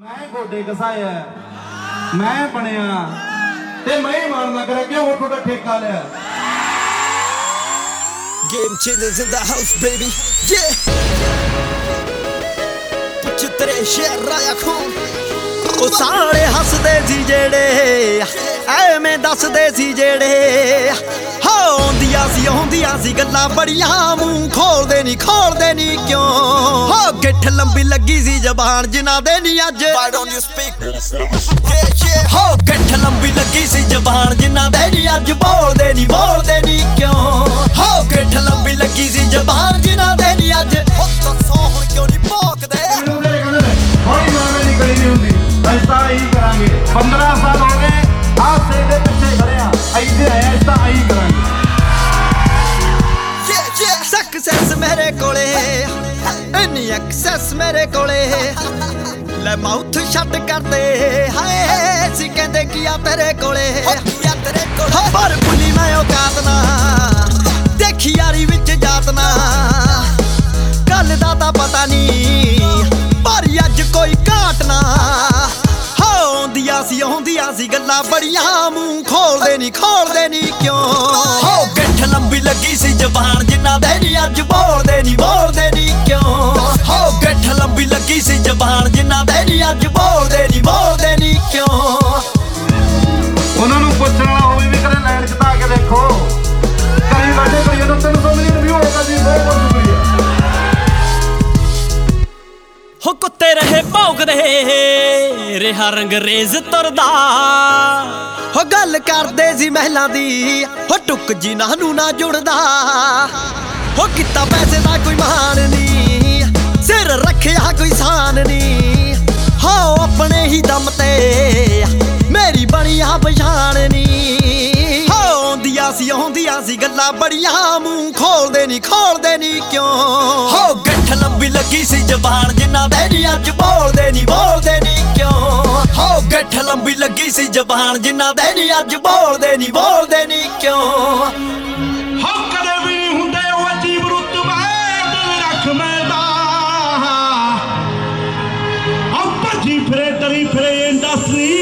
ਮੈਂ ਗੋਡੇ ਘਸਾਇਆ ਮੈਂ ਬਣਿਆ ਤੇ ਮੈਂ ਹੀ ਮਾਰਨਾ ਕਰਿਆ ਕਿਉਂ ਤੁਹਾਡਾ ਠੇਕਾ ਲਿਆ Game chillers in the house, baby. Yeah. ਪੁੱਛ ਤੇਰੇ ਸ਼ੇਰਾਂ ਖੂਨ ਉਹ ਸਾਰੇ ਹੱਸਦੇ ਸੀ ਜਿਹੜੇ ਐਵੇਂ ਦੱਸਦੇ ਸੀ ਜਿਹੜੇ ਆਉਂਦੀਆਂ ਸੀ ਆਉਂਦੀਆਂ ਸੀ ਗੱਲਾਂ ਬੜੀਆਂ। ਮੂੰਹ ਖੋਲਦੇ ਨਹੀਂ ਖੋਲਦੇ ਨਹੀਂ ਕਿਉਂ? ਹੋ ਗਿੱਠ ਲੰਬੀ ਲੱਗੀ ਸੀ ਜ਼ਬਾਨ ਜਿਨ੍ਹਾਂ ਦੇ ਨਹੀਂ ਅੱਜ। ਹੋ ਗਿੱਠ ਲੰਬੀ ਲੱਗੀ ਸੀ ਜ਼ਬਾਨ ਜਿਨ੍ਹਾਂ ਦੇ ਨਹੀਂ ਅੱਜ। ਬੋਲਦੇ ਨਹੀਂ ਬੋਲਦੇ ਨਹੀਂ ਕਿਉਂ? ਹੋ ਗਿੱਠ ਲੰਬੀ ਲੱਗੀ ਸੀ ਜ਼ਬਾਨ ਮੇਰੇ ਕੋਲੇ। ਇੰਨੀ ਐਕਸੈਸ ਮੇਰੇ ਕੋਲੇ। ਲੈ ਮਾਊਥ ਛੱਡ ਕਰਦੇ। ਹਾਏ ਸੀ ਕਹਿੰਦੇ ਕੀ ਆ ਤੇਰੇ ਕੋਲੇ। ਕੀ ਆ ਤੇਰੇ ਕੋਲੇ? ਪਰ ਭੁੱਲੀ ਮੈਂ ਔਕਾਤ ਨਾ। ਦੇਖੀ ਯਾਰੀ ਵਿੱਚ ਜਾਤ ਨਾ। ਗੱਲ ਦਾ ਤਾਂ ਪਤਾ ਨਹੀਂ ਆਉਂਦੀਆਂ ਗੱਲਾਂ ਬੜੀਆਂ ਮੂੰਹ ਖੋਲਦੇ ਨਹੀਂ ਖੋਲਦੇ ਨਹੀਂ ਕਿਉਂ? ਹੋ ਗਿੱਠ ਲੰਬੀ ਲੱਗੀ ਸੀ ਜ਼ਬਾਨ ਜਿੰਨਾ ਦੇ ਨਹੀਂ ਅੱਜ ਬੋਲਦੇ ਨਹੀਂ ਬੋਲਦੇ ਨਹੀਂ ਕਿਉਂ? ਹੋ ਗਿੱਠ ਲੰਬੀ ਲੱਗੀ ਸੀ ਜ਼ਬਾਨ ਜਿੰਨਾ ਦੇ ਨਹੀਂ ਅੱਜ ਹੋ ਰਹੇ ਭੌਂਕਦੇ ਰਿਹਾ ਰੰਗਰੇਜ਼ ਤੁਰਦਾ। ਹੋ ਗੱਲ ਕਰਦੇ ਸੀ ਮਹਿਲਾਂ ਦੀ, ਹੋ ਟੁੱਕ ਜਿਨ੍ਹਾਂ ਨੂੰ ਨਾ ਜੁੜਦਾ। ਹੋ ਕੀਤਾ ਪੈਸੇ ਦਾ ਕੋਈ ਮਾਣ ਨਹੀਂ, ਸਿਰ ਰੱਖਿਆ ਕੋਈ ਸਾਨ ਨਹੀਂ। ਹੋ ਆਪਣੇ ਹੀ ਦਮ ਤੇ ਮੇਰੀ ਬਣੀ ਆ ਪਛਾਣ ਨਹੀਂ। ਹੋ ਆਉਂਦੀਆਂ ਸੀ ਆਉਂਦੀਆਂ ਸੀ ਗੱਲਾਂ ਬੜੀਆਂ, ਮੂੰਹ ਖੋਲਦੇ ਨਹੀਂ ਖੋਲਦੇ ਨਹੀਂ ਕਿਉਂ? ਜਬਾਨ ਜਿੰਨਾ ਬੈਰੀ ਅੱਜ ਬੋਲਦੇ ਨਹੀਂ ਬੋਲਦੇ ਨਹੀਂ ਕਿਉਂ? ਹੋ ਗੱਠ ਲੰਬੀ ਲੱਗੀ ਸੀ ਜਬਾਨ ਜਿੰਨਾ ਬੈਰੀ ਅੱਜ ਬੋਲਦੇ ਨਹੀਂ ਬੋਲਦੇ ਨਹੀਂ ਕਿਉਂ? ਫਰੇ, ਤਰੀ ਫਰੇ, ਇੰਡਸਟਰੀ